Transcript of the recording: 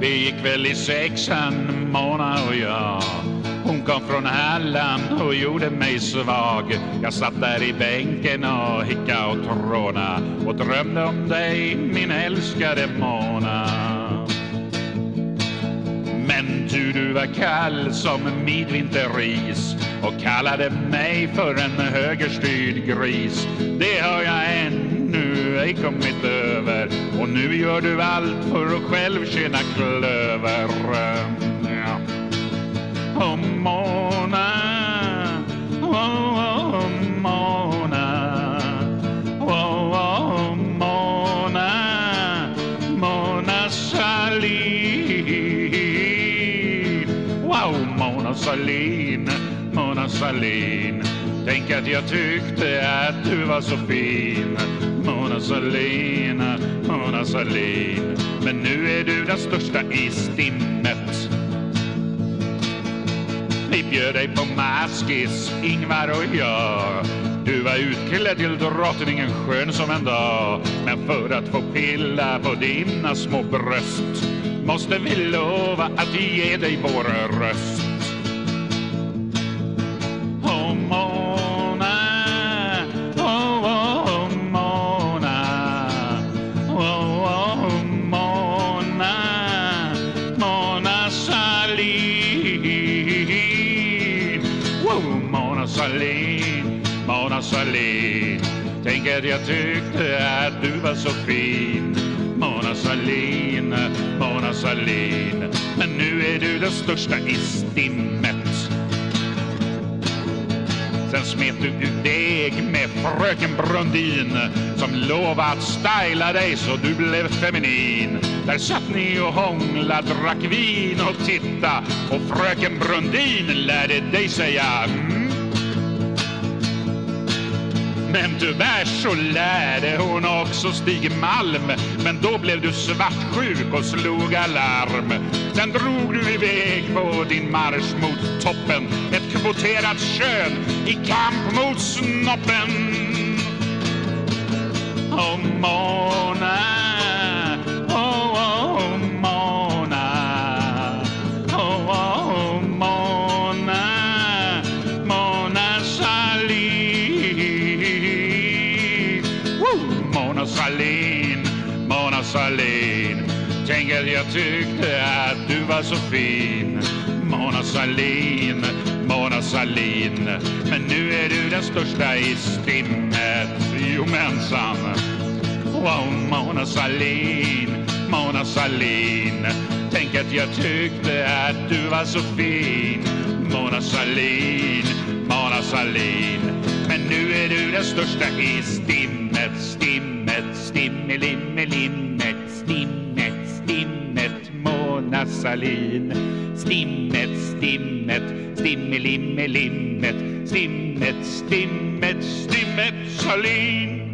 Vi gick väl i sexan, Mona och jag. Hon kom från Halland och gjorde mig svag. Jag satt där i bänken och hicka och tråna och drömde om dig, min älskade Mona. Men du, du var kall som midvinterris och kallade mig för en högerstyrd gris. Det har jag än ej kommit över och nu gör du allt för att själv tjäna klöver. Ja. Oh, Mona, oh, oh, Mona, oh, oh, Mona, Mona Sahlin. Wow, Mona Sahlin, Mona Sahlin. Tänk att jag tyckte att du var så fin. Mona Sahlin, Mona Sahlin. Men nu är du den största i stimmet. Vi bjöd dig på maskis, Ingvar och jag. Du var utklädd till drottningen skön som en dag. Men för att få pilla på dina små bröst måste vi lova att ge dig vår röst. Sahlin, Mona Sahlin. Tänk att jag tyckte att du var så fin. Mona Sahlin, Mona Sahlin. Men nu är du den största i stimmet. Sen smet du ut deg med fröken Brundin som lovat att styla dig så du blev feminin. Där satt ni och hångla, drack vin och titta och fröken Brundin lärde dig säga mm. Men tyvärr så lärde hon också Stig Malm. Men då blev du svartsjuk och slog alarm. Sen drog du iväg på din marsch mot toppen. Ett kvoterat kön i kamp mot snoppen. Oh Sahlin Tänk att jag tyckte att du var så fin. Mona Sahlin Mona Sahlin Men nu är du den största i stimmet. Jomensan Wow, Mona Sahlin, Mona Sahlin Tänk att jag tyckte att du var så fin. Mona Sahlin, Mona Sahlin Men nu är du den största i stimmet Stimmet, stimmelimmelim. Mona Stimmet, stimmet, stimmelimmelimmet, Stimmet, stimmet, stimmet Sahlin